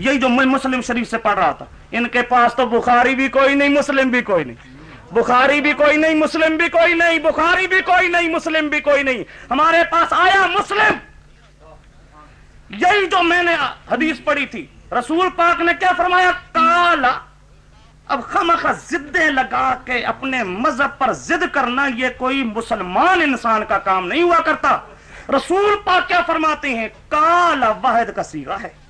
یہی جو میں مسلم شریف سے پڑھ رہا تھا۔ ان کے پاس تو بخاری بھی کوئی نہیں، مسلم بھی کوئی نہیں۔ بخاری بھی کوئی نہیں، مسلم بھی کوئی نہیں، بخاری بھی کوئی نہیں، مسلم بھی کوئی نہیں۔ ہمارے پاس آیا مسلم۔ یہی جو میں نے حدیث پڑھی تھی۔ رسول پاک نے کیا فرمایا؟ کالا اب خمخ زدیں لگا کے اپنے مذہب پر زد کرنا، یہ کوئی مسلمان انسان کا کام نہیں ہوا کرتا۔ رسول پاک کیا فرماتے ہیں؟ کالا واحد کا سیگا ہے۔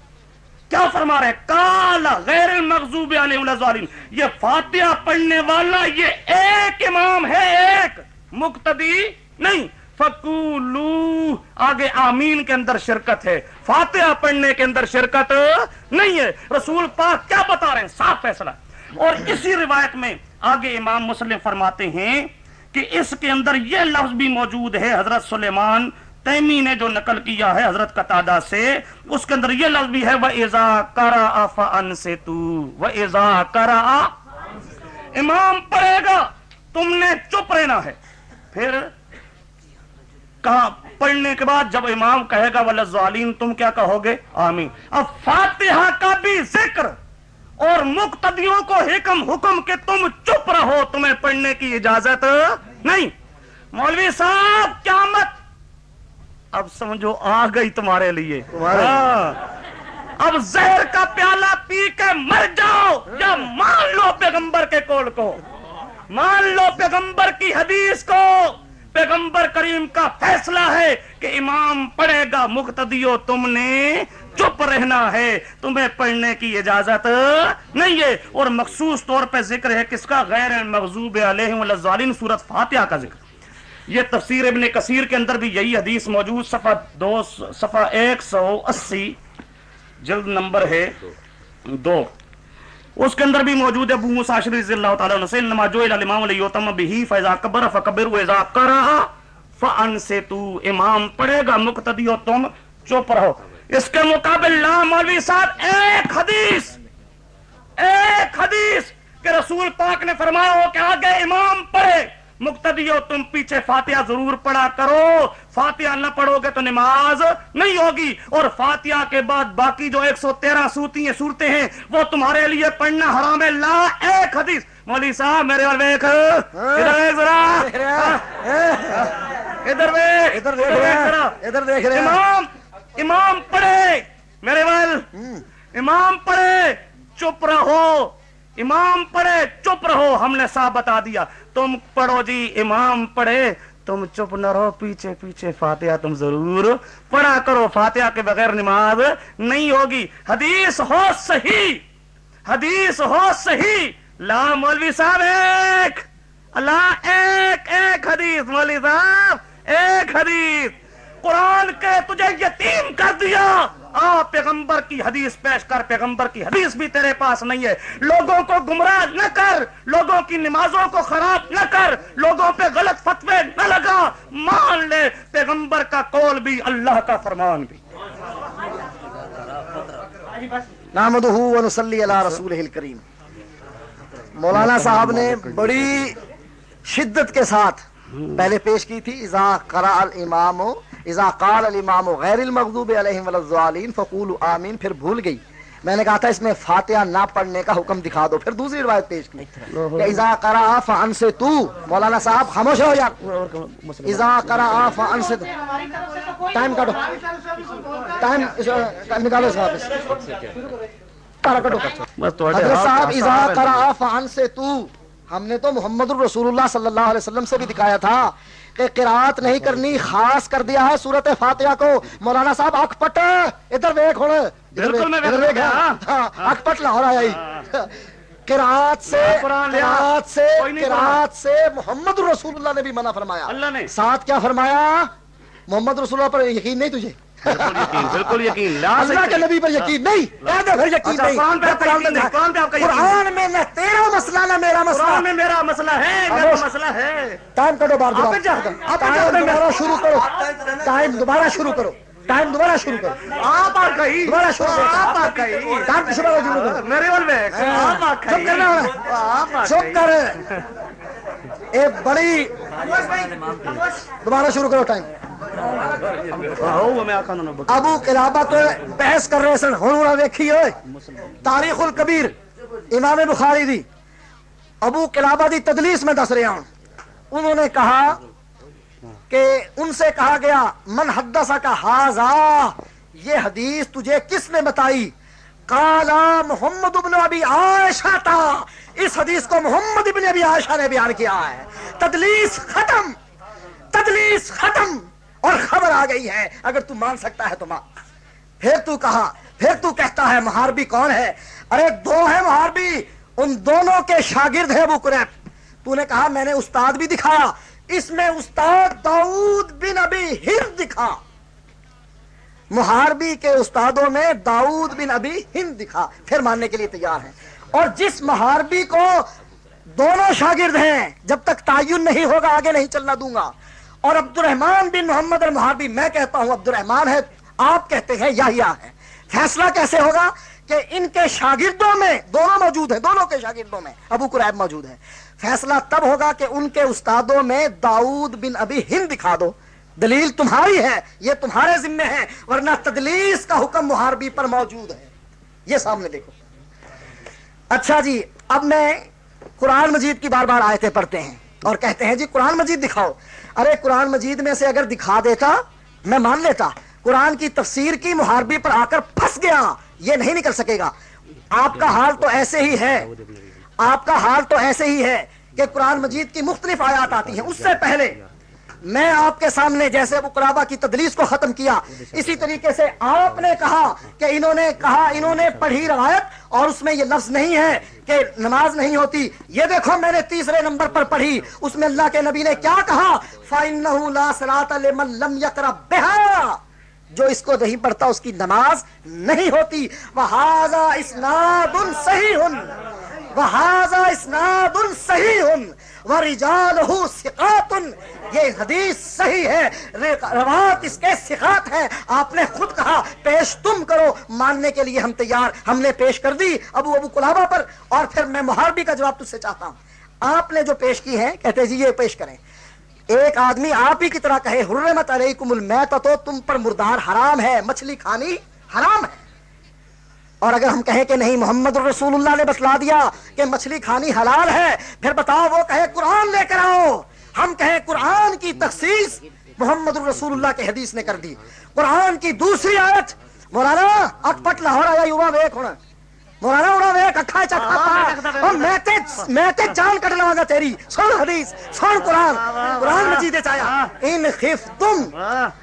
کیا فرما رہے کالا غیر المغضوب علیہم الظالم یہ فاتحہ پڑھنے والا یہ ایک امام ہے، ایک مقتدی نہیں۔ فکولو آگے آمین کے اندر شرکت ہے۔ فاتحہ پڑھنے کے اندر شرکت نہیں ہے۔ رسول پاک کیا بتا رہے ہیں؟ صاف فیصلہ۔ اور اسی روایت میں آگے امام مسلم فرماتے ہیں کہ اس کے اندر یہ لفظ بھی موجود ہے، حضرت سلیمان تیمی نے جو نقل کیا ہے حضرت قطادہ سے، اس کے اندر یہ لفظ بھی ہے وہ ایزا کرا فن سے تو وہ ایزا کرا امام پڑھے گا، تم نے چپ رہنا ہے۔ پھر کہا پڑھنے کے بعد جب امام کہے گا ولزالین تم کیا کہو گے؟ آمین۔ اب فاتحہ کا بھی ذکر اور مقتدیوں کو حکم حکم کہ تم چپ رہو، تمہیں پڑھنے کی اجازت نہیں۔ مولوی صاحب، قیامت اب سمجھو آ گئی تمہارے لیے۔ ہاں۔ اب زہر کا پیالہ پی کے مر جاؤ یا مان لو پیغمبر کے کول کو۔ مان لو پیغمبر کی حدیث کو۔ پیغمبر کریم کا فیصلہ ہے کہ امام پڑھے گا مقتدیو تم نے چپ رہنا ہے۔ تمہیں پڑھنے کی اجازت نہیں ہے۔ اور مخصوص طور پہ ذکر ہے کس کا؟ غیر مغضوب علیہ صورت فاتحہ کا ذکر۔ یہ تفسیر ابن کثیر کے اندر بھی یہی حدیث موجود، صفحہ دو صفحہ ایک سو اسی، جلد نمبر ہے دو۔ اس کے اندر بھی موجود ہے، ابو موسی اشری رضی اللہ تعالی عنہ سے، انما جو الامام لیتم به فاذا کبر فکبر واذا قرأ فان سے تو امام پڑھے گا، مقتدی ہو تم، چپ رہو۔ اس کے مقابل لا مولوی صاحب، ایک حدیث ایک حدیث کہ رسول پاک نے فرمایا ہو کہ آگے امام پڑھے۔ مقتدیو تم پیچھے فاتحہ ضرور پڑھا کرو۔ فاتحہ نہ پڑھو گے تو نماز نہیں ہوگی۔ اور فاتحہ کے بعد باقی جو ایک سو تیرہ سوتی ہیں صورتیں ہیں وہ تمہارے لیے پڑھنا حرام ہے۔ لا ایک حدیث۔ مولوی صاحب میرے وال ویک ادھر ادھر ادھر دیکھ رہے دیکھ امام امام پڑھے۔ میرے وال۔ امام پڑھے۔ چپ رہو۔ امام پڑھے چپ رہو، ہم نے صاحب بتا دیا۔ تم پڑھو جی امام پڑھے۔ تم چپ نہ رہو، پیچھے پیچھے فاتحہ تم ضرور پڑھا کرو۔ فاتحہ کے بغیر نماز نہیں ہوگی۔ حدیث ہو صحیح۔ حدیث ہو صحیح۔ لا مولوی صاحب، ایک۔ اللہ، ایک ایک حدیث۔ مولوی صاحب، ایک حدیث۔ قرآن کے تجھے یتیم کر دیا۔ آ پیغمبر کی حدیث پیش کر، پیغمبر کی حدیث بھی تیرے پاس نہیں ہے۔ لوگوں کو گمراہ نہ کر، لوگوں کی نمازوں کو خراب نہ کر، لوگوں پہ غلط فتوے نہ لگا۔ مان لے، پیغمبر کا قول بھی اللہ کا فرمان بھی۔ نحمدہ و علی رسول الکریم۔ مولانا صاحب نے بڑی شدت کے ساتھ پہلے پیش کی تھی، اذا قرأ الامام اذا قال الامام غیر المغضوب علیہم والضالین فقولوا آمین پھر بھول گئی۔ میں نے کہا تھا اس میں فاتحہ نہ پڑھنے کا حکم دکھا دو۔ پھر دوسری روایت پیش کی۔ کہ اذا قرأ فان سے تو مولانا صاحب خاموش ہو یار اذا قرأ فان سے ٹائم کاٹو ٹائم نکالو اس واپس۔ کٹو۔ حضرت صاحب اذا قرأ فان سے تو ہم نے تو محمد الرسول اللہ صلی اللہ علیہ وسلم سے بھی دکھایا تھا۔ کہ قرات نہیں کرنی خاص کر دیا ہے سورت فاتحہ کو۔ مولانا صاحب اکھ پٹ۔ ادھر دیکھ ہوں۔ بالکل ہوں۔ اکھ پٹ لاہور آیا ہی۔ قرات سے۔ قرات سے قرات سے محمد الرسول اللہ نے بھی منع فرمایا۔ اللہ نے۔ ساتھ کیا فرمایا؟ محمد رسول اللہ پر یقین نہیں تجھے؟ بالکل یقین بالکل یقین لا اللہ کے نبی پر یقین نہیں کہہ دے پھر یقین اچھا، نہیں قرآن پہ آپ کا قرآن یقین نہیں، قرآن پہ آپ کا یقین؟ قرآن میں نہ تیرا مسئلہ نہ میرا مسئلہ۔ قرآن میں میرا مسئلہ ہے میرا۔ مسئلہ ہے۔ ٹائم کٹو بار آپ پہ جا- آپ پہ ٹائم جا- دوبارہ شروع کرو۔ ٹائم دوبارہ شروع کرو۔ ٹائم دوبارہ شروع کرو۔ آپ آ گئی۔ دوبارہ شروع کرو۔ آپ آ گئی۔ ٹائم دوبارہ شروع کرو۔ میرے ول میں آپ آ چپ گئی کرنا آپ آ چپ کر۔ ایک بڑی دوبارہ شروع کرو ٹائم۔ ابو قلابہ تو بحث کر رہے سن ہوں نہ دیکھی ہوئے۔ تاریخ الکبیر، امام بخاری دی۔ ابو قلابہ دی تدلیس میں دس رہا ہوں۔ انہوں نے کہا کہ ان سے کہا گیا، من حدثہ کا حاضا یہ حدیث تجھے کس نے بتائی؟ کالا محمد ابن ابی عائشہ تھا اس حدیث کو محمد ابن ابی عائشہ نے بیان کیا ہے۔ تدلیس ختم تدلیس ختم۔ اور خبر آ گئی ہے، اگر تو مان سکتا ہے تو مان۔ پھر تو کہا، پھر تو کہتا ہے، محاربی کون ہے؟ ارے، دو ہے محاربی، ان دونوں کے شاگرد ہیں وہ قریب۔ تو نے کہا، میں نے استاد بھی دکھایا۔ اس میں استاد داؤد بن ابی ہند دکھا۔ محاربی کے استادوں میں داؤد بن ابی ہند دکھا۔ پھر ماننے کے لیے تیار ہیں۔ اور جس محاربی کو دونوں شاگرد ہیں، جب تک تعین نہیں ہوگا، آگے نہیں چلنا دوں گا۔ اور عبد الرحمان بن محمد المحاربی میں کہتا ہوں عبد الرحمان ہے، آپ کہتے ہیں یا ہے۔ فیصلہ کیسے ہوگا کہ ان کے شاگردوں میں دونوں موجود ہیں، دونوں کے شاگردوں میں ابو قریب موجود ہے فیصلہ تب ہوگا کہ ان کے استادوں میں داؤد بن ابھی ہند دکھا دو۔ دلیل تمہاری ہے، یہ تمہارے ذمے ہے، ورنہ تدلیس کا حکم محاربی پر موجود ہے۔ یہ سامنے دیکھو۔ اچھا جی اب میں قرآن مجید کی بار بار آیتیں پڑھتے ہیں۔ اور کہتے ہیں جی قرآن مجید دکھاؤ۔ ارے قرآن مجید میں سے اگر دکھا دیتا، میں مان لیتا۔ قرآن کی تفسیر کی محاربی پر آ کر پھنس گیا، یہ نہیں نکل سکے گا۔ آپ کا حال تو ایسے ہی ہے۔ آپ کا حال تو ایسے ہی ہے کہ قرآن مجید کی مختلف آیات آتی ہیں۔ اس سے پہلے میں آپ کے سامنے جیسے ابو قرابہ کی تدلیس کو ختم کیا۔ اسی طریقے سے آپ نے کہا کہ انہوں نے کہا، انہوں نے پڑھی روایت اور اس میں یہ لفظ نہیں ہے کہ نماز نہیں ہوتی۔ یہ دیکھو، میں نے تیسرے نمبر پر پڑھی۔ اس میں اللہ کے نبی نے کیا کہا؟ فَإِنَّهُ لَا صَلَاةَ لِمَن لَمْ يَقْرَ بِهَا۔ جو اس کو نہیں پڑھتا، اس کی نماز نہیں ہوتی۔ وَهَذَا إِسْنَادٌ صَحِيحٌ۔ وَهَذَا إِسْنَادٌ صَحِيحٌ یہ حدیث صحیح ہے روات اس کے سکھات ہے۔ آپ نے خود کہا، پیش تم کرو۔ ماننے کے لیے ہم تیار۔ ہم نے پیش کر دی ابو ابو کلابا پر۔ اور پھر میں محاربی کا جواب تجھ سے چاہتا ہوں۔ آپ نے جو پیش کی ہے، کہتے جی یہ پیش کریں۔ ایک آدمی آپ ہی کی طرح کہے، حرمت علیکم المیت تو تم پر مردار حرام ہے، مچھلی کھانی حرام ہے۔ اور اگر ہم کہیں کہ نہیں محمد رسول اللہ نے بتلا دیا کہ مچھلی کھانی حلال ہے پھر بتاؤ وہ کہے قرآن لے کر آؤ۔ ہم کہیں قرآن کی تخصیص محمد رسول اللہ کے حدیث نے کر دی۔ قرآن کی دوسری آیت مولانا اک پٹ لاہور آیا یووا ویک ہونا۔ مولانا اڑا ویک اکھا چکھا اور میں تے میں تے جان گا تیری۔ سن حدیث سن قرآن۔ قرآن مجید چایا۔ ان خف تم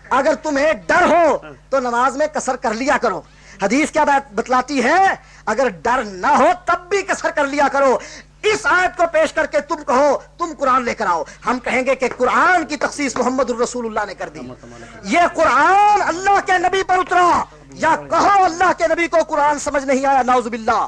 اگر تمہیں ڈر ہو تو نماز میں کسر کر لیا کرو۔ حدیث کیا بات بتلاتی ہے؟ اگر ڈر نہ ہو تب بھی کسر کر لیا کرو۔ اس آیت کو پیش کر کے تم کہو تم قرآن لے کر آؤ۔ ہم کہیں گے کہ قرآن کی تخصیص محمد الرسول اللہ نے کر دی۔ یہ قرآن اللہ کے نبی پر اترا۔ یا کہو اللہ کے نبی کو قرآن سمجھ نہیں آیا ناؤز باللہ۔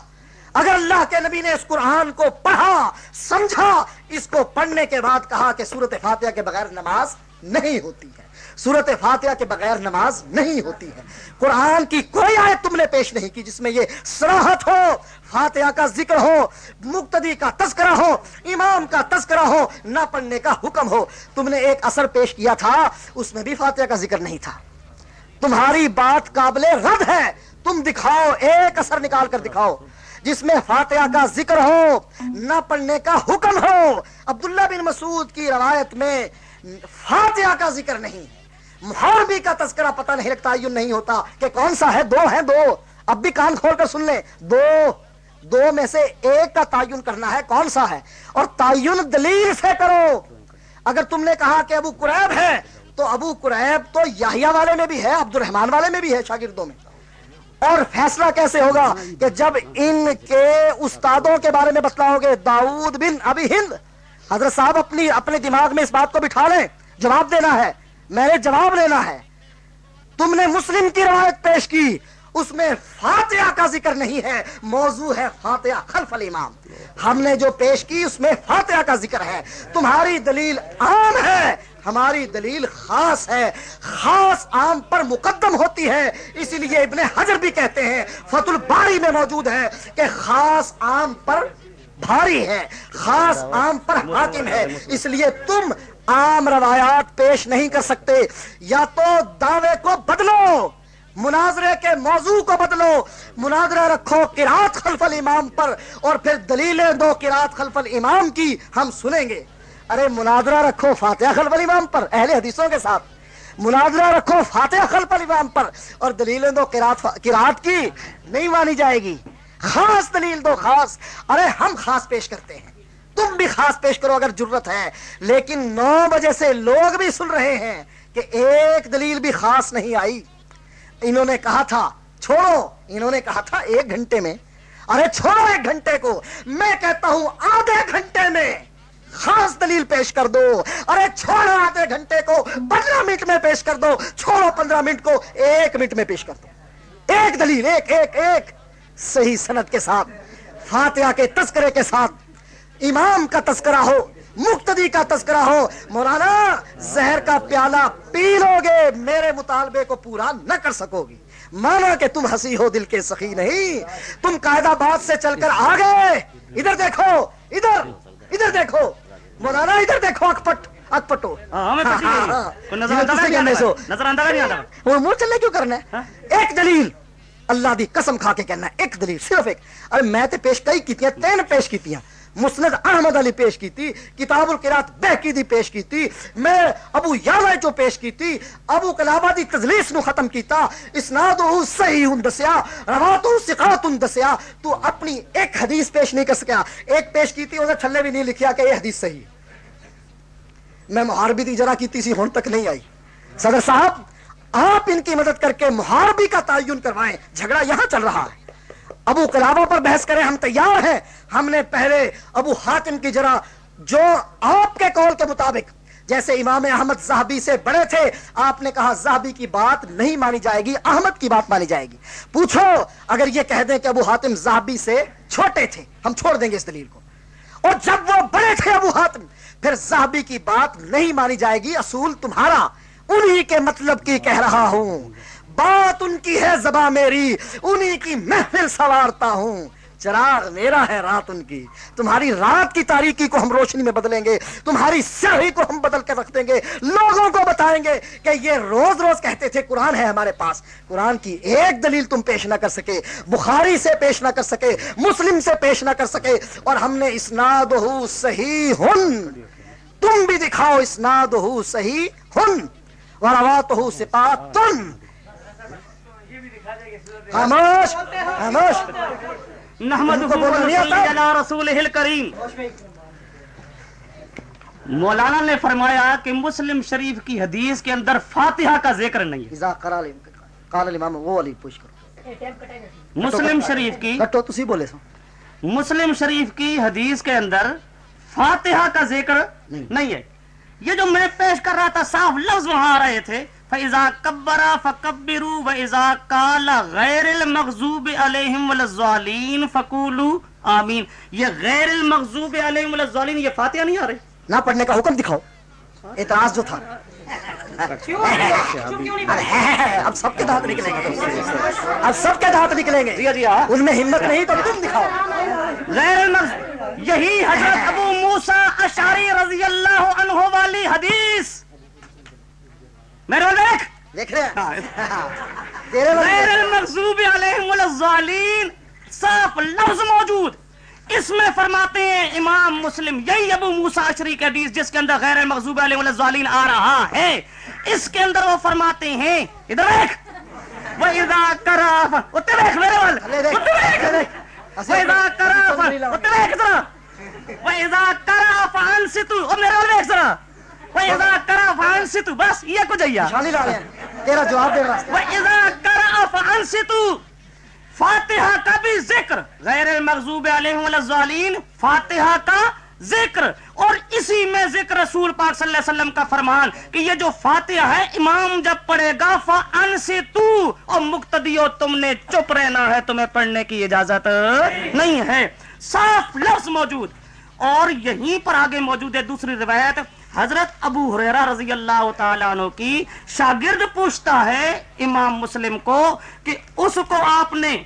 اگر اللہ کے نبی نے اس قرآن کو پڑھا سمجھا اس کو پڑھنے کے بعد کہا کہ سورت فاتحہ کے بغیر نماز نہیں ہوتی ہے۔ سورت فاتحہ کے بغیر نماز نہیں ہوتی ہے۔ قرآن کی کوئی آیت تم نے پیش نہیں کی جس میں یہ سراحت ہو، فاتحہ کا ذکر ہو، مقتدی کا تذکرہ ہو، امام کا تذکرہ ہو، نہ پڑھنے کا حکم ہو۔ تم نے ایک اثر پیش کیا تھا، اس میں بھی فاتحہ کا ذکر نہیں تھا۔ تمہاری بات قابل رد ہے۔ تم دکھاؤ، ایک اثر نکال کر دکھاؤ۔ جس میں فاتحہ کا ذکر ہو، نہ پڑھنے کا حکم ہو۔ عبداللہ بن مسعود کی روایت میں فاتحہ کا ذکر نہیں۔ محاربی کا تذکرہ پتہ نہیں لگتا نہیں ہوتا کہ کون سا ہے، دو ہے دو۔ اب بھی کان کھول کر سن لیں۔ دو دو میں سے ایک کا تعین کرنا ہے، کون سا ہے؟ اور تعین دلیل سے کرو۔ اگر تم نے کہا کہ ابو قریب ہے، تو ابو قریب تو یاہیا والے میں بھی ہے عبد الرحمان والے میں بھی ہے شاگردوں میں۔ اور فیصلہ کیسے ہوگا کہ جب ان کے استادوں کے بارے میں بتلاؤ گے داؤد بن ابھی ہند، حضرت صاحب اپنی، اپنے دماغ میں اس بات کو بٹھا لیں، جواب دینا ہے۔ میں نے جواب لینا ہے۔ تم نے مسلم کی روایت پیش کی۔ اس میں فاتحہ کا ذکر نہیں ہے۔ موضوع ہے فاتحہ خلف الامام۔ ہم نے جو پیش کی، اس میں فاتحہ کا ذکر ہے۔ تمہاری دلیل عام ہے۔ ہماری دلیل خاص ہے۔ خاص عام پر مقدم ہوتی ہے۔ اسی لیے ابن حجر بھی کہتے ہیں فت الباری میں موجود ہے کہ خاص عام پر بھاری ہے، خاص عام پر حاکم ہے۔ اس لیے تم عام روایات پیش نہیں کر سکتے۔ یا تو دعوے کو بدلو، مناظرے کے موضوع کو بدلو، مناظرہ رکھو قرات خلف الامام پر اور پھر دلیلیں دو قرات خلف الامام کی ہم سنیں گے۔ ارے، مناظرہ رکھو فاتحہ خلف الامام پر، اہل حدیثوں کے ساتھ۔ مناظرہ رکھو فاتحہ خلف الامام پر اور دلیلیں دو قرات قرات کی نہیں مانی جائے گی۔ خاص دلیل دو خاص۔ ارے، ہم خاص پیش کرتے ہیں۔ تم بھی خاص پیش کرو اگر ضرورت ہے۔ لیکن نو بجے سے لوگ بھی سن رہے ہیں کہ ایک دلیل بھی خاص نہیں آئی۔ انہوں نے کہا تھا، چھوڑو۔ انہوں نے کہا تھا ایک گھنٹے میں۔ ارے، چھوڑو ایک گھنٹے کو۔ میں کہتا ہوں آدھے گھنٹے میں۔ خاص دلیل پیش کر دو۔ ارے، چھوڑو آدھے گھنٹے کو۔ پندرہ منٹ میں پیش کر دو۔ چھوڑو پندرہ منٹ کو۔ ایک منٹ میں پیش کر دو۔ ایک دلیل، ایک ایک ایک۔ صحیح صنعت کے ساتھ فاتحہ کے تذکرے کے ساتھ امام کا تذکرہ ہو مقتدی کا تذکرہ ہو مولانا زہر کا پیالہ پی لو گے میرے مطالبے کو پورا نہ کر سکو گی۔ مانا کہ تم ہنسی ہو دل کے سخی نہیں۔ تم قاعدہ بات سے چل کر آ گئے ادھر دیکھو ادھر ادھر دیکھو۔ مولانا ادھر دیکھو اکپٹ اکپٹو ہاں، ہے. کوئی نظر اندازہ نہیں آتا وہ منہ چلے کیوں کرنا ہے ہاں؟ ایک دلیل۔ اللہ دی قسم کھا کے کہنا ایک دلیل، صرف ایک۔ ارے میں تے پیش کئی کیتیاں تین پیش کیتیاں مسند احمد علی پیش کی تھی کتاب القرات بہکی دی پیش کی تھی میں ابو یالا جو پیش کی تھی ابو کلابہ دی تجلیس نو ختم کیتا۔ اسناد او صحیح ہن دسیا روات او ثقات ہن دسیا۔ تو اپنی ایک حدیث پیش نہیں کر سکیا۔ ایک پیش کی تھی تھلے بھی نہیں لکھیا کہ یہ حدیث صحیح میں محاربی دی جرا کی سی ہون تک نہیں آئی۔ صدر صاحب آپ ان کی مدد کر کے محاربی کا تعین کروائیں۔ جھگڑا یہاں چل رہا ہے۔ ابو کلابوں پر بحث کریں، ہم تیار ہیں۔ ہم نے پہلے ابو حاتم کی جرا جو آپ کے قول کے مطابق، جیسے امام احمد زہبی سے بڑے تھے، آپ نے کہا زہبی کی بات نہیں مانی جائے گی، احمد کی بات مانی جائے گی۔ پوچھو، اگر یہ کہہ دیں کہ ابو حاتم زہبی سے چھوٹے تھے، ہم چھوڑ دیں گے اس دلیل کو۔ اور جب وہ بڑے تھے ابو حاتم، پھر زہبی کی بات نہیں مانی جائے گی، اصول تمہارا۔ انہی کے مطلب کی کہہ رہا ہوں۔ بات ان کی ہے زبا میری، انہی کی محفل سوارتا ہوں۔ چراغ میرا ہے رات ان کی۔ تمہاری رات کی تاریکی کو ہم روشنی میں بدلیں گے، تمہاری سیاہی کو ہم بدل کے رکھ دیں گے۔ لوگوں کو بتائیں گے کہ یہ روز روز کہتے تھے قرآن ہے ہمارے پاس۔ قرآن کی ایک دلیل تم پیش نہ کر سکے، بخاری سے پیش نہ کر سکے، مسلم سے پیش نہ کر سکے۔ اور ہم نے اسناد ہو صحیح ہن تم بھی دکھاؤ اسناد ہو صحیح ہن وروات ہو سپاتن خاموش. خاموش نحمد؟ رسول کریم مولانا نے فرمایا کہ مسلم شریف کی حدیث کے اندر فاتحہ کا ذکر نہیں ہے۔ قال الامام وہ علی پوچھ کرو۔ مسلم شریف کی کٹو تسی بولے سو۔ مسلم شریف کی حدیث کے اندر فاتحہ کا ذکر نہیں ہے۔ یہ جو میں پیش کر رہا تھا صاف لفظ وہاں آ رہے تھے فَإِذَا كَبَّرَا فَكَبِّرُوا وَإِذَا قَالَ غَيْرِ الْمَغْضُوبِ عَلَيْهِمْ وَلَلضَّالِينَ فَقُولُوا آمین۔ یہ غیر المغضوب علیہم وَلَلضَّالِينَ یہ فاتحہ نہیں آ رہے؟ نہ پڑھنے کا حکم دکھاؤ۔ اعتراض جو تھا۔ اب سب کے دانت نکلیں گے۔ اب سب کے دانت نکلیں گے۔ جی جی ہاں۔ ان میں ہمت نہیں تو تم دکھاؤ۔ غیر المغضوب یہی حضرت ابو موسیٰ اشعری رضی اللہ عنہ والی حدیث۔ میرے دیکھ۔ دیکھ رہے ہیں۔ تیرے غیر بندے- المغضوب علیہم الظالین صاف لفظ موجود۔ اس میں فرماتے ہیں امام مسلم یہی ابو موسیٰ اشری کے حدیث جس کے اندر غیر المغضوب علیہم الظالین آ رہا ہے۔ اس کے اندر وہ فرماتے ہیں ادھر دیکھ۔ وَإِذَا كَرَافَ اتنے دیکھ میرے وال لے دیکھ، بس یہ تیرا جواب دے رہا فاتحہ کا بھی ذکر۔ غیر المغضوب علیہم فاتحہ کا ذکر اور اسی میں ذکر رسول پاک صلی اللہ علیہ وسلم کا فرمان کہ یہ جو فاتحہ ہے، امام جب پڑھے گا فَأَنصِتُوا اور مقتدیو تم نے چپ رہنا ہے، تمہیں پڑھنے کی اجازت نہیں ہے۔ صاف لفظ موجود۔ اور یہیں پر آگے موجود ہے دوسری روایت۔ حضرت ابو حریرہ رضی اللہ تعالیٰ عنہ کی شاگرد پوچھتا ہے امام مسلم کو کہ اس کو آپ نے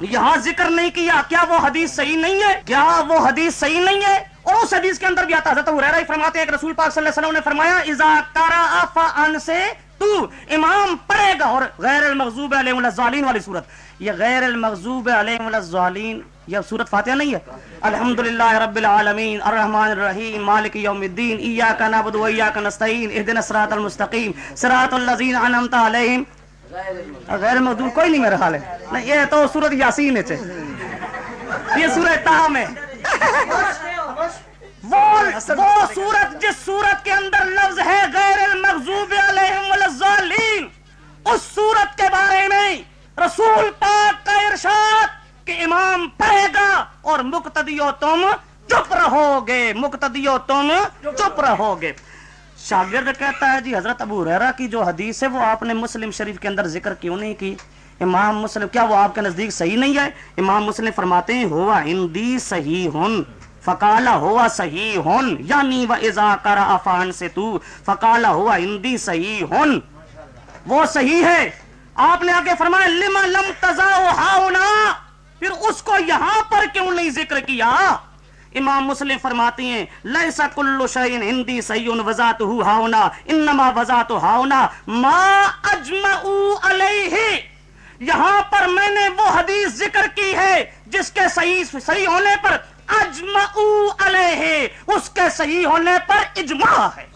یہاں ذکر نہیں کیا کیا وہ حدیث صحیح نہیں ہے؟ کیا وہ حدیث صحیح نہیں ہے؟ اور اس حدیث کے اندر بھی آتا حضرت حریرہ ہی فرماتے ہیں کہ رسول پاک صلی اللہ علیہ وسلم نے فرمایا، اذا قرأ فان سے تو امام پڑھے گا اور غیر المغضوب علیہم الضالین والی صورت۔ یہ غیر المغضوب علیہم الضالین یہ صورت فاتحہ نہیں ہے۔ الحمدللہ رب العالمین، الرحمن الرحیم، مالک یوم الدین، ایاک نعبد و ایاک نستعین اهدنا الصراط المستقیم، صراط الذین انعمت علیہم۔ غیر مغضوب کوئی نہیں میرے حال ہے۔ نہیں، یہ تو سورت یاسین ہے یہ سورہ تاہم ہے۔ وہ سورت جس سورت کے اندر لفظ ہے، غیر المغضوب علیہم الضالین، اس سورت کے بارے میں رسول پاک کا ارشاد کہ امام پڑھے گا اور مقتدیو تم چپ رہو گے مقتدیو تم چپ رہو گے شاگرد کہتا ہے جی حضرت ابو ریرا کی جو حدیث ہے، وہ آپ نے مسلم شریف کے اندر ذکر کیوں نہیں کی؟ امام مسلم، کیا وہ آپ کے نزدیک صحیح نہیں ہے؟ امام مسلم فرماتے ہیں، ہوا ہندی صحیح ہن فقالا، ہوا صحیح ہن یعنی و اذا کرا افان سے تو فقالا، ہوا ہندی صحیح ہن وہ صحیح ہے۔ آپ نے آگے فرمایا لما لم تزاؤ ہاؤنا پھر اس کو یہاں پر کیوں نہیں ذکر کیا؟ امام مسلم فرماتے ہیں لیسا کلو شعین ہندی سیون وزات ہو ہاؤنا انما وزات ہاؤنا ما اجمعو علیہ یہاں پر میں نے وہ حدیث ذکر کی ہے جس کے صحیح صحیح ہونے پر اجمعو علیہ، اس کے صحیح ہونے پر اجماع ہے۔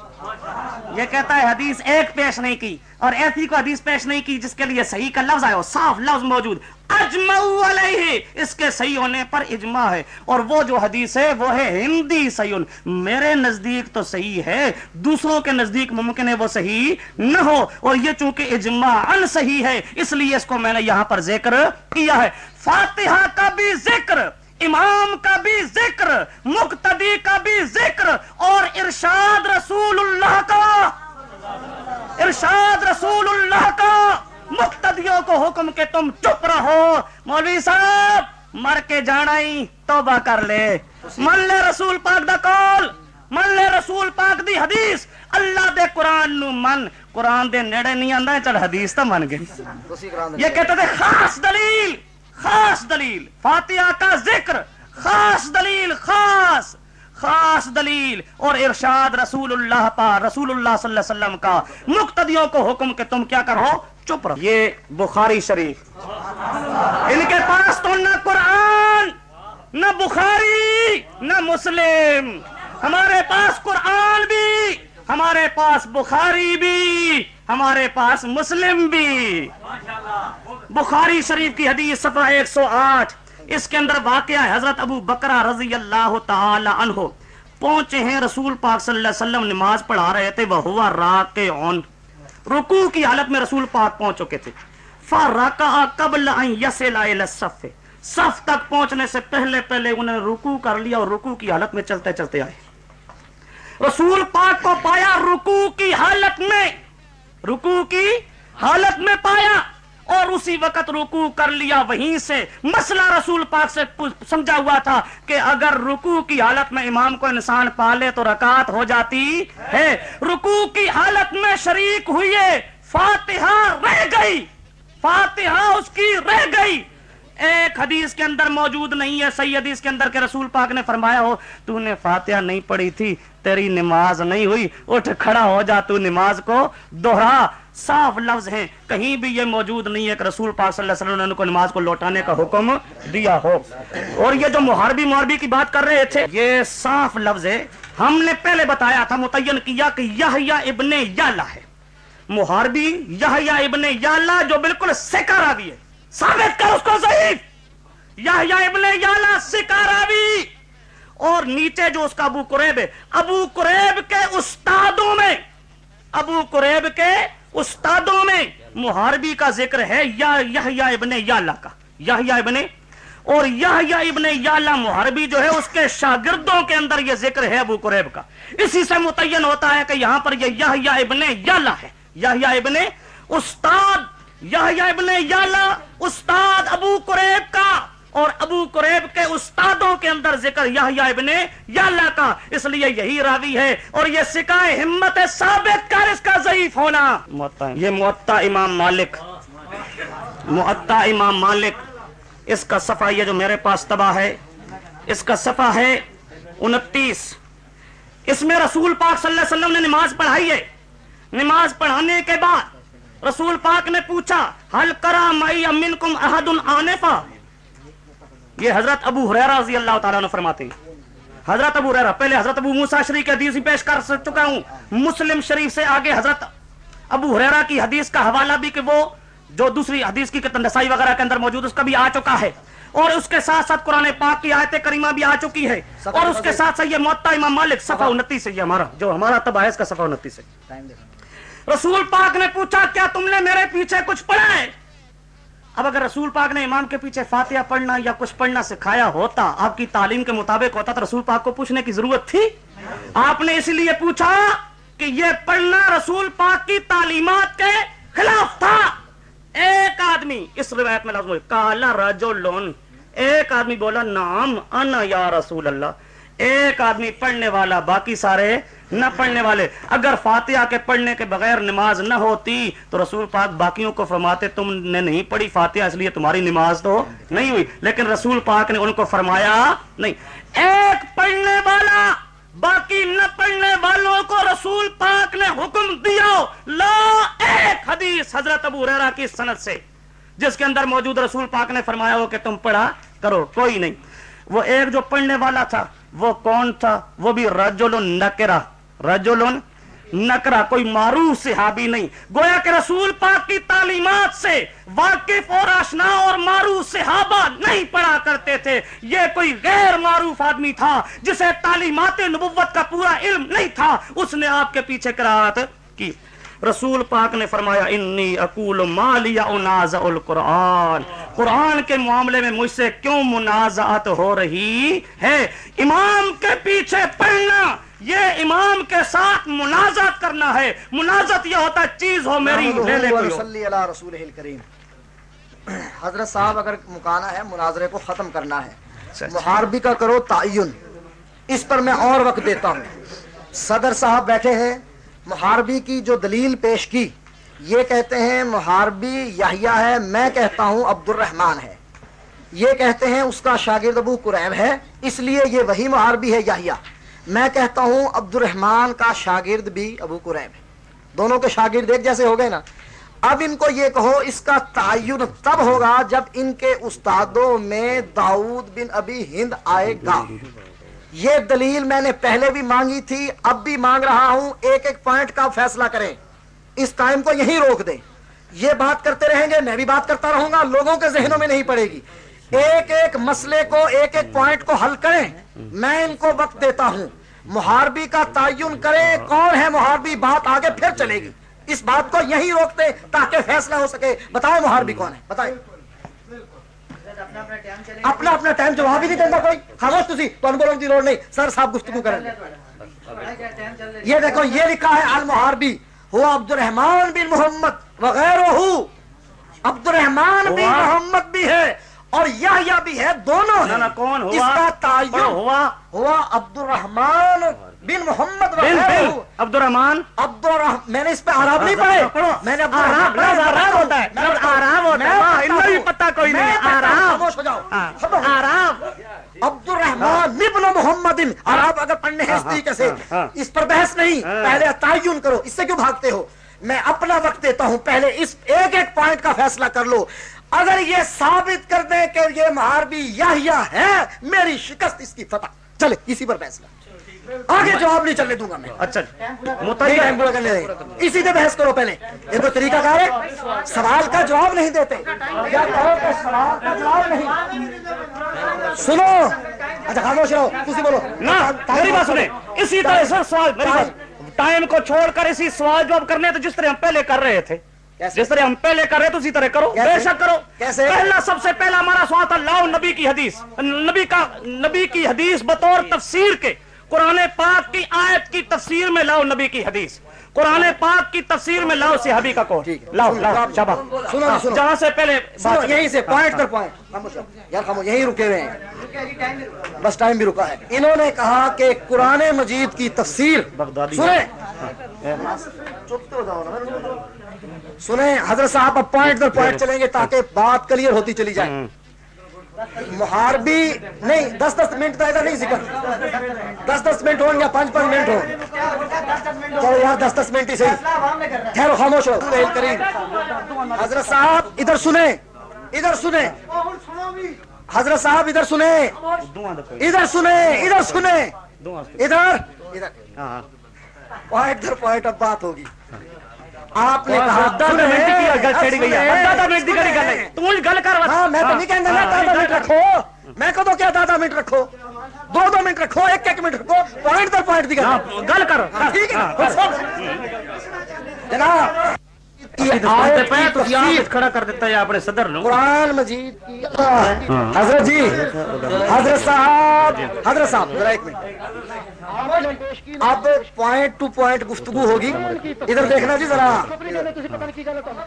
یہ کہتا ہے حدیث ایک پیش نہیں کی اور ایسی کو حدیث پیش نہیں کی جس کے لیے صحیح کا لفظ آئے ہو، صاف لفظ موجود۔ اجمعو علیہ، اس کے صحیح ہونے پر اجماع ہے۔ اور وہ جو حدیث ہے، وہ ہے ہندی صحیح میرے نزدیک تو صحیح ہے، دوسروں کے نزدیک ممکن ہے وہ صحیح نہ ہو۔ اور یہ چونکہ اجماع ان صحیح ہے، اس لیے اس کو میں نے یہاں پر ذکر کیا ہے۔ فاتحہ کا بھی ذکر، امام کا بھی ذکر، مقتدی کا بھی ذکر، اور ارشاد رسول اللہ کا۔ ارشاد رسول اللہ کا۔ مقتدیوں کو حکم کہ تم چپ رہو۔ مولوی صاحب، مر کے جانا ہی توبہ کر لے۔ من لے رسول پاک دا کول من لے رسول پاک دی حدیث۔ اللہ دے قرآن نو من۔ قرآن دے نیڑے نہیں آندا ہے، چل حدیث تو من گئی یہ کہتے تھے خاص دلیل خاص دلیل۔ فاتحہ کا ذکر، خاص دلیل، خاص خاص دلیل۔ اور ارشاد رسول اللہ پا رسول اللہ صلی اللہ علیہ وسلم کا۔ مقتدیوں کو حکم کہ تم کیا کرو؟ چپ رہو یہ بخاری شریف۔ ان کے پاس تو نہ قرآن، نہ بخاری، نہ مسلم۔ ہمارے پاس قرآن بھی، ہمارے پاس بخاری بھی، ہمارے پاس مسلم بھی۔ بخاری شریف کی حدیث صفحہ ایک سو آٹھ۔ اس کے اندر واقعہ ہے، حضرت ابو بکرہ رضی اللہ تعالی عنہ۔ پہنچے ہیں رسول پاک صلی اللہ علیہ وسلم نماز پڑھا رہے تھے، وہ ہوا راکعون۔ رکوع کی حالت میں رسول پاک پہنچ چکے تھے۔ فرکع قبل ان یصل الى الصف۔ صف تک پہنچنے سے پہلے پہلے انہوں نے رکوع کر لیا اور رکوع کی حالت میں چلتے چلتے آئے۔ رسول پاک کو پایا رکوع کی حالت میں۔ رکوع کی حالت میں پایا۔ اور اسی وقت رکوع کر لیا، وہیں سے مسئلہ رسول پاک سے سمجھا ہوا تھا کہ اگر رکوع کی حالت میں امام کو انسان پالے تو رکعت ہو جاتی ہے۔ رکوع کی حالت میں شریک ہوئے فاتحہ رہ گئی۔ فاتحہ اس کی رہ گئی۔ ایک حدیث کے اندر موجود نہیں ہے، صحیح حدیث کے اندر کہ رسول پاک نے فرمایا ہو، تو نے فاتحہ نہیں پڑھی تھی، تیری نماز نہیں ہوئی، اٹھ کھڑا ہو جا تو نماز کو دوہرا۔ صاف لفظ ہیں۔ کہیں بھی یہ موجود نہیں ہے کہ رسول پاک صلی اللہ علیہ وسلم نے ان کو نماز کو لوٹانے کا حکم دیا ہو۔ اور یہ جو محاربی محاربی کی بات کر رہے تھے، یہ صاف لفظ ہے ہم نے پہلے بتایا تھا، متعین کیا کہ یحییٰ ابن یالا ہے۔ محاربی یحییٰ ابن یالا جو بالکل سکاراوی ہے۔ ثابت کر اس کو ضعیف۔ یحییٰ ابن یالا سکاراوی اور نیچے جو اس کا ابو قریب ہے، ابو قریب کے استادوں میں، ابو قریب کے استادوں میں محاربی کا ذکر ہے یا یحییٰ ابن یالا کا۔ یحییٰ ابن، اور یحییٰ ابن یالا محاربی جو ہے، اس کے شاگردوں کے اندر یہ ذکر ہے ابو قریب کا۔ اسی سے متعین ہوتا ہے کہ یہاں پر یہ یحییٰ ابن یالا ہے۔ یحییٰ ابن، استاد یحییٰ ابن یالا استاد ابو قریب کا۔ اور ابو قریب کے استادوں کے اندر ذکر یحییٰ ابن یالا کا اس لیے یہی راوی ہے۔ اور یہ سکائے ہمت ثابت کر اس کا ضعیف ہونا۔ یہ معطا امام مالک۔ معطا امام مالک۔ اس کا صفحہ یہ جو میرے پاس تباہ ہے اس کا صفحہ ہے انتیس۔ اس میں رسول پاک صلی اللہ علیہ وسلم نے نماز پڑھائی ہے۔ نماز پڑھانے کے بعد رسول پاک نے پوچھا حل کرا مئی امن کم احد العنفا یہ حضرت ابو حریرہ رضی اللہ تعالیٰ نے فرماتے ہیں۔ حضرت ابو حریرہ پہلے حضرت ابو موسیٰ شریف کی حدیث پیش کر چکا ہوں۔ مسلم شریف سے آگے حضرت ابو حریرہ کی حدیث کا حوالہ بھی کہ وہ جو دوسری حدیث کی نسائی وغیرہ کے اندر موجود اس کا بھی آ چکا ہے۔ اور اس کے ساتھ ساتھ قرآن پاک کی آیت کریمہ بھی آ چکی ہے۔ اور اس کے ساتھ ساتھ یہ موتا امام مالک صفحہ انتیس ہے یہ ہمارا جو ہمارا تب ہے اس کا صفحہ انتیس ہے۔ رسول پاک نے پوچھا کیا تم نے میرے پیچھے کچھ پڑھا ہے؟ اب اگر رسول پاک نے امام کے پیچھے فاتحہ پڑھنا یا کچھ پڑھنا سکھایا ہوتا، آپ کی تعلیم کے مطابق ہوتا تو رسول پاک کو پوچھنے کی ضرورت تھی؟ آپ نے اسی لیے پوچھا کہ یہ پڑھنا رسول پاک کی تعلیمات کے خلاف تھا۔ ایک آدمی، اس روایت میں لفظ کالا رجل ایک آدمی بولا نام انا یا رسول اللہ۔ ایک آدمی پڑھنے والا باقی سارے نہ پڑھنے والے۔ اگر فاتحہ کے پڑھنے کے بغیر نماز نہ ہوتی تو رسول پاک باقیوں کو فرماتے، تم نے نہیں پڑھی فاتحہ، اس لیے تمہاری نماز تو نہیں ہوئی۔ لیکن رسول پاک نے ان کو فرمایا، نہیں۔ ایک پڑھنے والا، باقی نہ پڑھنے والوں کو رسول پاک نے حکم دیا، لا ایک حدیث حضرت ابو ریرا کی سنت سے، جس کے اندر موجود رسول پاک نے فرمایا ہو کہ تم پڑھا کرو، کوئی نہیں۔ وہ ایک جو پڑھنے والا تھا وہ کون تھا؟ وہ بھی رجل نکرا رجل نکرا کوئی معروف صحابی نہیں۔ گویا کہ رسول پاک کی تعلیمات سے واقف اور آشنا اور معروف صحابہ نہیں پڑھا کرتے تھے۔ یہ کوئی غیر معروف آدمی تھا جسے تعلیمات نبوت کا پورا علم نہیں تھا۔ اس نے آپ کے پیچھے کراہت کی۔ رسول پاک نے فرمایا انی اقول مالیا انازع القرآن. قرآن کے معاملے میں مجھ سے کیوں منازعت ہو رہی ہے؟ امام کے پیچھے پڑھنا یہ امام کے ساتھ منازعت کرنا ہے۔ منازعت یہ ہوتا چیز ہو میری لے لے۔ صلی اللہ رسول کریم حضرت صاحب اگر مکانا ہے مناظرے کو ختم کرنا ہے۔ محاربی کا کرو تعین۔ اس پر میں اور وقت دیتا ہوں۔ صدر صاحب بیٹھے ہیں۔ محاربی کی جو دلیل پیش کی، یہ کہتے ہیں محاربی یحییٰ ہے، میں کہتا ہوں عبد الرحمان ہے۔ یہ کہتے ہیں اس کا شاگرد ابو قریب ہے، اس لیے یہ وہی محاربی ہے یحییٰ۔ میں کہتا ہوں عبد الرحمان کا شاگرد بھی ابو قریب ہے۔ دونوں کے شاگرد ایک جیسے ہو گئے نا۔ اب ان کو یہ کہو، اس کا تعین تب ہوگا جب ان کے استادوں میں داؤد بن ابی ہند آئے گا۔ یہ دلیل میں نے پہلے بھی مانگی تھی، اب بھی مانگ رہا ہوں، ایک ایک پوائنٹ کا فیصلہ کریں۔ اس ٹائم کو یہیں روک دیں۔ یہ بات کرتے رہیں گے، میں بھی بات کرتا رہوں گا، لوگوں کے ذہنوں میں نہیں پڑے گی۔ ایک ایک مسئلے کو، ایک ایک پوائنٹ کو حل کریں۔ میں ان کو وقت دیتا ہوں۔ محاربی کا تعین کریں، کون ہے محاربی؟ بات آگے پھر چلے گی۔ اس بات کو یہیں روک تاکہ فیصلہ ہو سکے۔ بتاؤ محاربی کون ہے؟ بتائیں۔ اپنا اپنا ٹائم جواب ہی نہیں دینا کوئی خاموش تسی تو بولنے کی لوڑ نہیں سر صاحب گفتگو کریں گے یہ دیکھو یہ لکھا ہے المحاربی ہوا عبد الرحمان بن محمد وغیرہ عبد الرحمان بن۔ محمد بھی ہے اور یہ بھی ہے دونوں کون؟ ہوا؟ اس کا تعین ہوا۔ ہوا عبد الرحمان بن محمد عبد الرحمان عبد الرحمان میں نے اس پہ آرام نہیں پڑھے۔ میں نے عبد آرام، آرام ہوتا ہے، آرام ہوتا ہے، ان میں پتہ کوئی نہیں. آرام۔ خاموش ہو جاؤ. ہاں،۔ آرام. عبد الرحمان ابن محمد عرب اگر پڑھنے ہیں اس طریقے سے ہاں، ہاں۔ اس پر بحث نہیں۔ پہلے تعین کرو. اس سے کیوں بھاگتے ہو؟ میں اپنا وقت دیتا ہوں. پہلے اس ایک ایک پوائنٹ کا فیصلہ کر لو. اگر یہ ثابت کر دیں کہ یہ محاربی یحییٰ ہے میری شکست اس کی فتح۔ چلے اسی پر فیصلہ۔ آگے جواب نہیں چلنے دوں گا میں۔ اچھا دیں۔ اسی سے بحث کرو پہلے۔ یہ کوئی طریقہ کار ہے۔ سوال کا جواب نہیں دیتے۔ یا کہو کہ سوال کا جواب نہیں۔ سنو۔ اچھا خاموش رہو۔ تسی بولو۔ نہ سنیں۔ اسی طرح سے سوال ٹائم کو چھوڑ کر اسی سوال جواب کرنے تو جس طرح ہم پہلے کر رہے تھے؟ جس طرح ہم پہلے کر رہے تھے اسی طرح کرو؟ بے شک کرو؟ پہلا سب سے پہلا ہمارا سوال تھا لاؤ نبی کی حدیث نبی کا نبی کی حدیث بطور تفسیر کے قرآن پاک کی آیت کی تفسیر میں لاؤ نبی کی حدیث قرآن پاک کی تفسیر میں لاؤ صحابی کا ہے۔ لاؤ لاؤ سنو، ہاں،۔ جہاں سے پہلے یہیں سے پوائنٹ پر پوائنٹ۔ خاموش رہو۔ یار خاموش یہیں رکے ہوئے ہیں۔ بس ٹائم بھی رکا ہے۔ انہوں نے کہا کہ قرآن مجید کی تفسیر سنیں۔ سنیں حضرت صاحب اب پوائنٹ در پوائنٹ چلیں گے تاکہ بات کلیئر ہوتی چلی جائے۔ محاربی نہیں دس دس منٹ کا ادھر نہیں ذکر۔ دس دس منٹ ہو یا پانچ پانچ منٹ ہو چلو یار دس دس منٹ ہی صحیح۔ ٹھہرو خاموش ہو حضرت صاحب ادھر سنیں۔ ادھر سنیں۔ حضرت صاحب ادھر سنیں۔ ادھر سنیں ادھر سنیں۔ ادھر۔ ادھر ہاں۔ پوائنٹ در پوائنٹ اب بات ہوگی۔ آپ نے کہا دادا منٹ کی گل چھڑی گئی ہے دادا منٹ کی گل ہے۔ تو گل کر ہاں میں تو نہیں کہنا نا دادا منٹ رکھو میں کدو کیا دادا منٹ رکھو دو دو منٹ رکھو ایک ایک منٹ رکھو پوائنٹ در پوائنٹ دی گل گل کر ٹھیک ہے جناب یہ آیت کی تفسیر کھڑا کر دیتا ہے اپنے صدر نو قرآن مجید کی حضرت جی حضرت صاحب حضرت صاحب ذرا ایک منٹ۔ اب پوائنٹ ٹو پوائنٹ گفتگو ہوگی۔ ادھر دیکھنا جی ذرا۔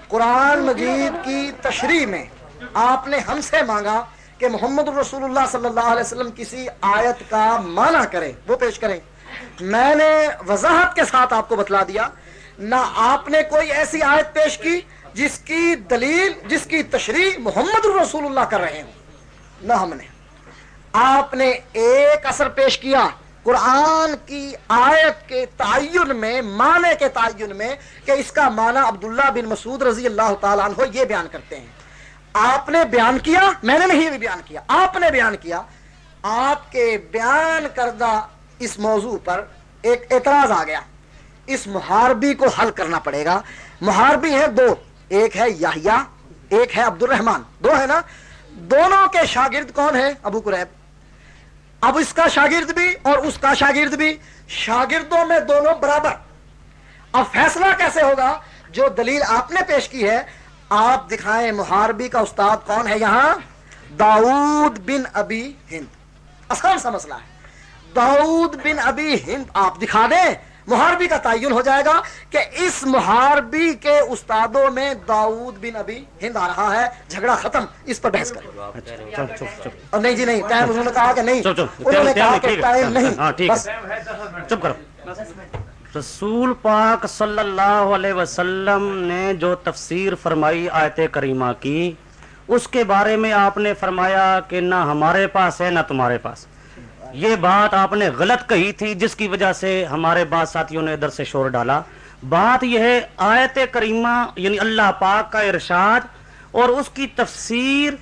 قرآن مجید کی تشریح میں آپ نے ہم سے مانگا کہ محمد رسول اللہ صلی اللہ علیہ وسلم کسی آیت کا معنی کریں وہ پیش کریں۔ میں نے وضاحت کے ساتھ آپ کو بتلا دیا نہ آپ نے کوئی ایسی آیت پیش کی جس کی دلیل، جس کی تشریح محمد رسول اللہ کر رہے ہوں۔ نہ ہم نے۔ آپ نے ایک اثر پیش کیا قرآن کی آیت کے تعین میں، معنی کے تعین میں کہ اس کا معنی عبداللہ بن مسعود رضی اللہ تعالیٰ عنہ یہ بیان کرتے ہیں۔ آپ نے بیان کیا؟ میں نے نہیں بھی بیان کیا۔ آپ نے بیان کیا۔ آپ کے بیان کردہ اس موضوع پر ایک اعتراض آ گیا۔ اس محاربی کو حل کرنا پڑے گا۔ محاربی ہیں دو، ایک ہے یحییٰ، ایک ہے عبد الرحمان دو ہے نا؟ دونوں کے شاگرد کون ہے ابو قریب۔ اب اس کا شاگرد بھی اور اس کا شاگرد بھی۔ شاگردوں میں دونوں برابر۔ اب فیصلہ کیسے ہوگا؟ جو دلیل آپ نے پیش کی ہے، آپ دکھائیں محاربی کا استاد کون ہے یہاں؟ داؤد بن ابی ہند۔ آسان سا مسئلہ ہے۔ داؤد بن ابی ہند آپ دکھا دیں۔ محاربی کا تعین ہو جائے گا کہ اس محاربی کے استادوں میں داؤد بن ابی ہند آ رہا ہے۔ جھگڑا ختم۔ اس پر بحث کریں۔ اور نہیں جی نہیں ٹائم انہوں نے کہا کہ نہیں۔ انہوں نے کہا کہ ہے۔ ٹائم نہیں۔ ہاں بس ہے۔ چپ کرو۔ رسول پاک صلی اللہ علیہ وسلم نے جو تفسیر فرمائی آیت کریمہ کی اس کے بارے میں آپ نے فرمایا کہ نہ ہمارے پاس ہے نہ تمہارے پاس۔ یہ بات آپ نے غلط کہی تھی جس کی وجہ سے ہمارے بعض ساتھیوں نے ادھر سے شور ڈالا۔ بات یہ ہے، آیت کریمہ یعنی اللہ پاک کا ارشاد اور اس کی تفسیر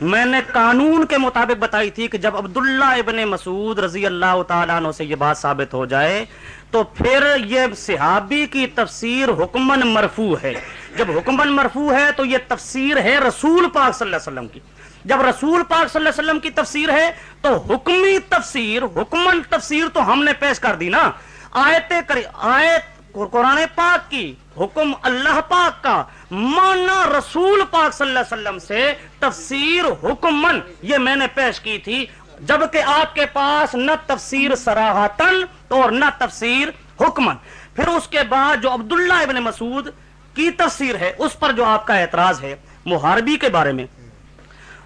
میں نے قانون کے مطابق بتائی تھی کہ جب عبداللہ ابن مسعود رضی اللہ تعالیٰ عنہ سے یہ بات ثابت ہو جائے تو پھر یہ صحابی کی تفسیر حکمن مرفوع ہے۔ جب حکمن مرفوع ہے تو یہ تفسیر ہے رسول پاک صلی اللہ علیہ وسلم کی۔ جب رسول پاک صلی اللہ علیہ وسلم کی تفسیر ہے تو حکمی تفسیر، حکمن تفسیر تو ہم نے پیش کر دی نا۔ آیت کری، آیت قرآن پاک کی، حکم اللہ پاک کا۔ مانا رسول پاک صلی اللہ علیہ وسلم سے تفسیر حکمن، یہ میں نے پیش کی تھی۔ جبکہ آپ کے پاس نہ تفسیر سراہتن اور نہ تفسیر حکمن۔ پھر اس کے بعد جو عبداللہ ابن مسعود کی تفسیر ہے، اس پر جو آپ کا اعتراض ہے، محاربی کے بارے میں۔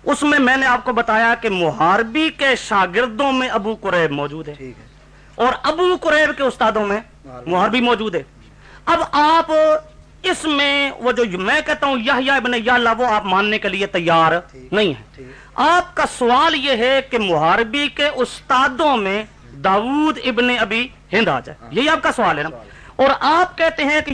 اس میں میں نے آپ کو بتایا کہ محاربی کے شاگردوں میں ابو قریب موجود ہے۔ اور ابو قریب کے استادوں میں محاربی موجود ہے۔ اب آپ اس میں وہ جو میں کہتا ہوں یہ ابن یا وہ آپ ماننے کے لیے تیار نہیں ہے آپ کا سوال یہ ہے کہ محاربی کے استادوں میں داود ابن ابی ہند آ جائے۔ یہی آپ کا سوال ہے نا؟ اور آپ کہتے ہیں کہ